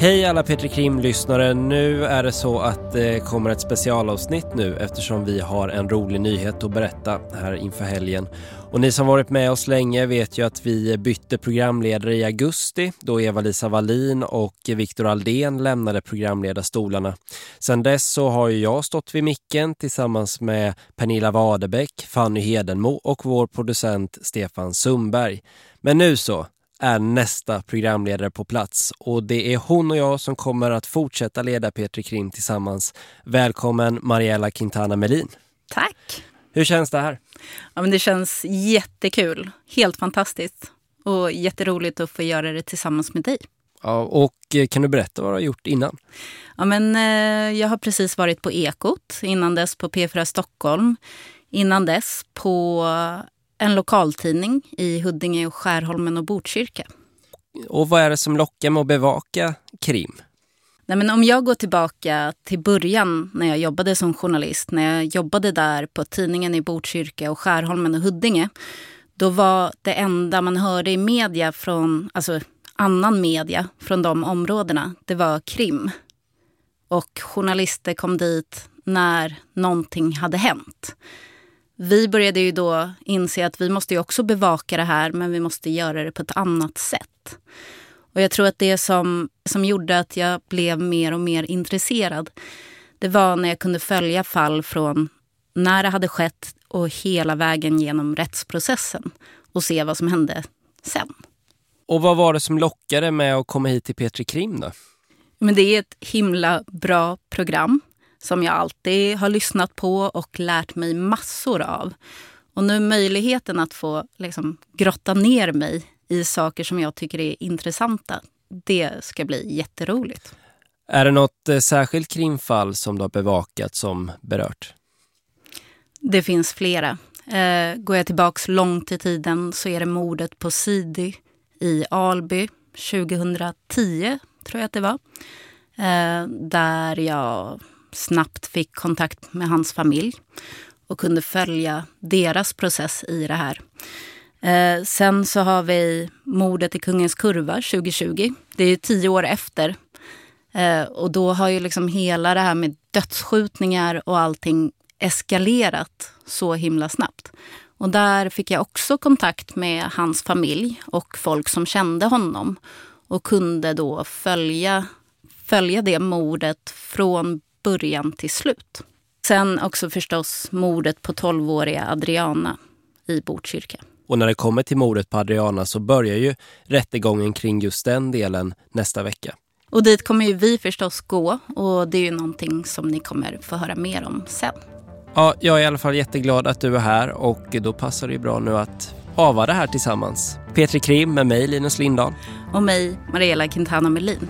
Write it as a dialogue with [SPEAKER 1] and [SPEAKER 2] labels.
[SPEAKER 1] Hej alla Petri Krim-lyssnare. Nu är det så att det kommer ett specialavsnitt nu eftersom vi har en rolig nyhet att berätta här inför helgen. Och ni som varit med oss länge vet ju att vi bytte programledare i augusti då Eva-Lisa Wallin och Viktor Aldén lämnade programledarstolarna. Sedan dess så har ju jag stått vid micken tillsammans med Pernilla Wadebäck, Fanny Hedenmo och vår producent Stefan Sundberg. Men nu så, är nästa programledare på plats och det är hon och jag som kommer att fortsätta leda Petri Krim tillsammans. Välkommen Mariella Quintana Melin.
[SPEAKER 2] Tack!
[SPEAKER 1] Hur känns det här?
[SPEAKER 2] Ja, men det känns jättekul, helt fantastiskt och jätteroligt att få göra det tillsammans med dig.
[SPEAKER 1] Ja, och eh, kan du berätta vad du har gjort innan?
[SPEAKER 2] Ja, men, eh, jag har precis varit på Ekot, innan dess på P4 Stockholm, innan dess på en lokaltidning i Huddinge och Skärholmen och Botkyrka.
[SPEAKER 1] Och vad är det som lockar med att bevaka krim?
[SPEAKER 2] Nej, men om jag går tillbaka till början när jag jobbade som journalist, när jag jobbade där på tidningen i Botkyrka och Skärholmen och Huddinge, då var det enda man hörde i media från, alltså annan media från de områdena, det var krim. Och journalister kom dit när någonting hade hänt vi började ju då inse att vi måste ju också bevaka det här men vi måste göra det på ett annat sätt. Och jag tror att det som, som gjorde att jag blev mer och mer intresserad det var när jag kunde följa fall från när det hade skett och hela vägen genom rättsprocessen och se vad som hände sen.
[SPEAKER 1] Och vad var det som lockade med att komma hit till Petri Krim då?
[SPEAKER 2] Men det är ett himla bra program som jag alltid har lyssnat på och lärt mig massor av. Och nu möjligheten att få liksom, grotta ner mig i saker som jag tycker är intressanta, det ska bli jätteroligt.
[SPEAKER 1] Är det något eh, särskilt krimfall som du har bevakat som berört?
[SPEAKER 2] Det finns flera. Eh, går jag tillbaks långt i tiden så är det mordet på Sidi i Alby 2010, tror jag att det var. Eh, där jag snabbt fick kontakt med hans familj och kunde följa deras process i det här. Eh, sen så har vi mordet i Kungens kurva 2020. Det är tio år efter. Eh, och då har ju liksom hela det här med dödsskjutningar och allting eskalerat så himla snabbt. Och där fick jag också kontakt med hans familj och folk som kände honom och kunde då följa, följa det mordet från början till slut. Sen också förstås mordet på 12-åriga Adriana i Botkyrka.
[SPEAKER 1] Och när det kommer till mordet på Adriana så börjar ju rättegången kring just den delen nästa vecka.
[SPEAKER 2] Och dit kommer ju vi förstås gå och det är ju någonting som ni kommer få höra mer om sen.
[SPEAKER 1] Ja, jag är i alla fall jätteglad att du är här och då passar det ju bra nu att hava det här tillsammans. Petri Krim med mig, Linus Lindahl.
[SPEAKER 2] Och mig, Mariella Quintana Melin.